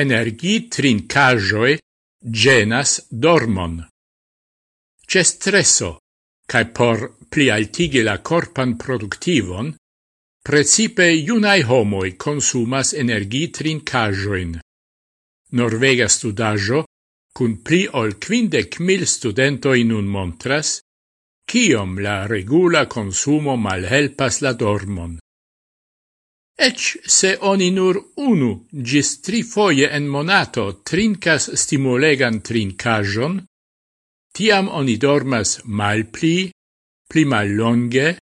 energi trincajoi genas dormon. Ce stresso, cae por plialtigi la corpan productivon, precipe iunae homoi consumas energi trincajoin. Norvega studajo, cun pli ol quindec mil studentoi nun montras, ciom la regula consumo malhelpas la dormon. Ec se oni nur unu gis tri foie en monato trincas stimulegan trincajon, tiam oni dormas mal pli, pli mal longe,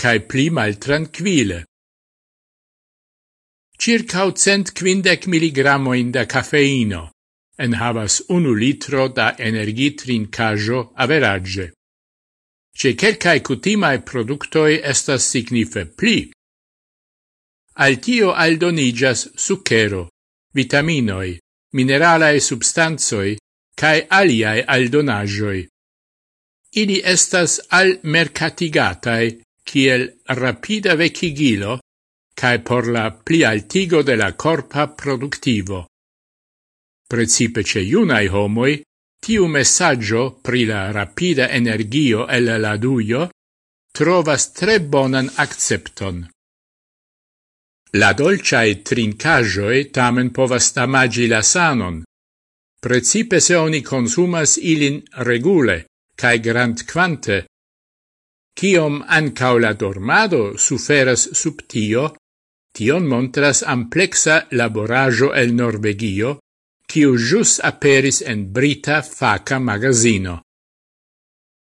cae pli mal tranquile. Circau cent quindec miligrammoin da cafeino en havas unu litro da energitrincajo average. Ce quelcae cutimae productoi estas signife pli, Al tio aldonigas sucero, vitaminoi, mineralae substanzoi, cae aliae aldonajoi. Ili estas al mercatigatae kiel rapida vecigilo cae por la pli altigo de la corpa productivo. Precipe ce iunai homoi, tiu messaggio pri la rapida energio el la duio trovas tre bonan accepton. La dolciae trincajoe tamen povas damagi la sanon, precipe se oni consumas ilin regule, cae grand quante, ciom ancau la dormado suferas sub tio, tion montras amplexa laborajo el Norvegio, ciu jus aperis en brita faca magazino.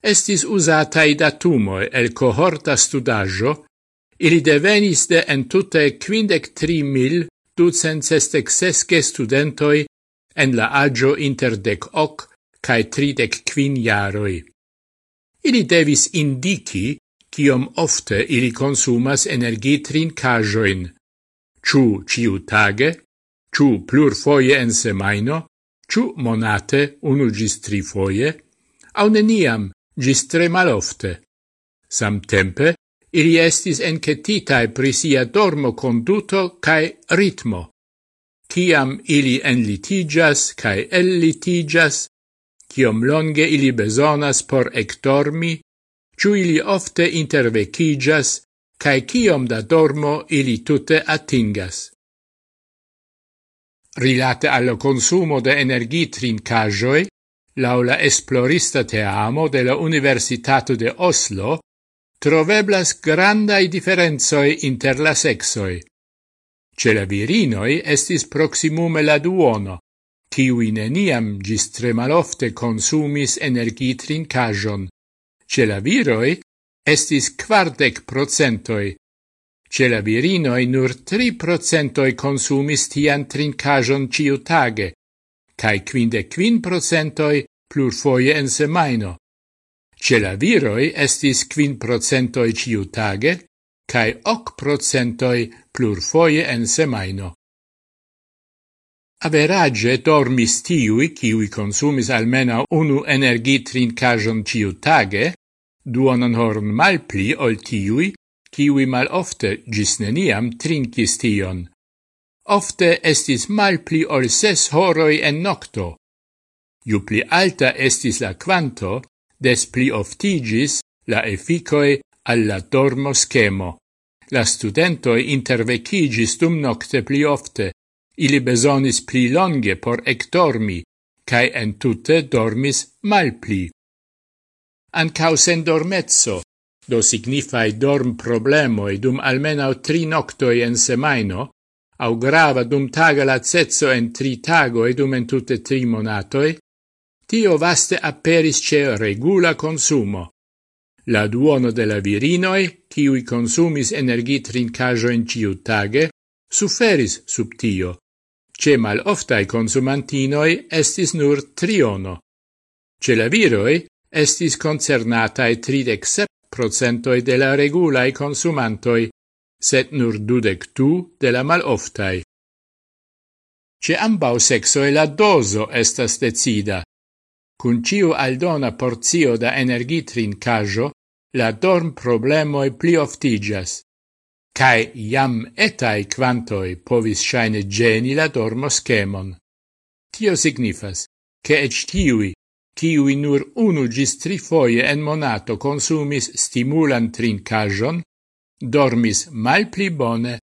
Estis usatai datumoi el cohorta studajo, Ili devenis de entute quindec tri mil ducent sestec sesce studentoi en la agio inter dec hoc cae tridec quin jaroi. Ili devis indici ciom ofte ili consumas energitrin cajoin, ciu ciu tage, ciu plur foie en semaino, ciu monate unu gis tri foie, au neniam gis tre malofte. Samtempe, Ili estis encetitae prisia dormo conduto cae ritmo. Ciam ili enlitigas cae ellitigas, ciom longe ili besonas por ectormi, ciu ili ofte intervecigas, cae ciom da dormo ili tute atingas. Rilate allo consumo de energi trincajoi, laula esplorista te amo de la Universitato de Oslo, troveblas grandai differenzoi inter la sexoi. Ce la virinoi estis proximume la duono, kiui neniam gis tre malofte consumis energii trincajon. Ce la viroi estis quardec procentoi, ce la virinoi nur tri procentoi consumis tian trincajon ciutage, cae quinde quin procentoi plurfoie en semaino. Ce la viroi estis quin procentoi ciutage, cae hoc procentoi plurfoie en semaino. Average dormis tiui, ciui consumis almena unu energitrincajon ciutage, duonan horn malpli ol tiui, ciui mal ofte gis neniam trincis tion. Ofte estis malpli ol ses horoi en nocto. Ju pli alta estis la quanto, des pli oftigis la efficoi alla dormo schemo. La studentoi intervecigis dum nocte pli ofte, ili besonis pli longe por ectormi, cae entute dormis malpli. Ancau sen dormezzo, do signifai dorm problemoi dum almenau tri noctoi en semaino, au grava dum taga lazzezzo en tri tagoi dum entute tri monatoi, tio vaste aperis ce regula consumo. La duono de la virinoi, ciui consumis energi trincajo in ciu tage, suferis sub tio. Ce mal oftai consumantinoi estis nur triono. Ce la viroi estis concernatae tridec sep procentoi de la regulae consumantoi, set nur dudec tu de la mal oftai. Ce ambau sexoe la doso estas decida, Cun ciu aldona porzio da energitrin cajo, la dorm problemoi pli oftigas, cae iam etai quantoi povis shaine geni la dormo schemon. Tio signifas, che ec tiui, tiui nur unu gis tri foie en monato consumis stimulan trincajon, dormis mal pli bone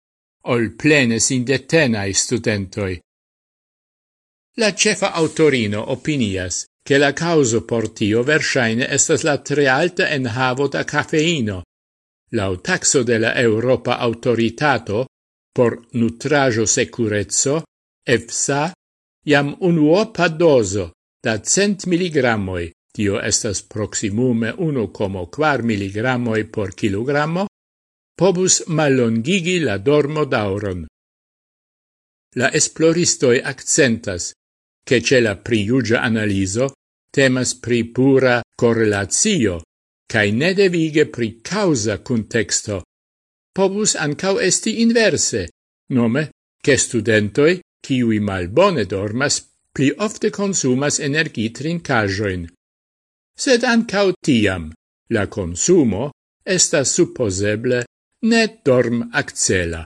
ol plene sindetenai studentoi. La cefa autorino opinias che la causo por tio versaine estas la tre alta enhavo da cafeino, lau taxo de la Europa autoritato por nutrajo securezzo, EFSA, iam unuopa doso da cent miligrammoi, tio estas proximume 1,4 miligrammoi por kilogrammo, pobus malongigi la dormo dauron. La esploristoi accentas che c'è la priugia analiso temas pri pura correlatio, cae ne devige pri causa contexto. Pobus ancau esti inverse, nome, che studentoi, ciui malbone dormas, pli ofte consumas energi trincajoin. Sed ancau tiam, la consumo estas supposeble ne dorm accela.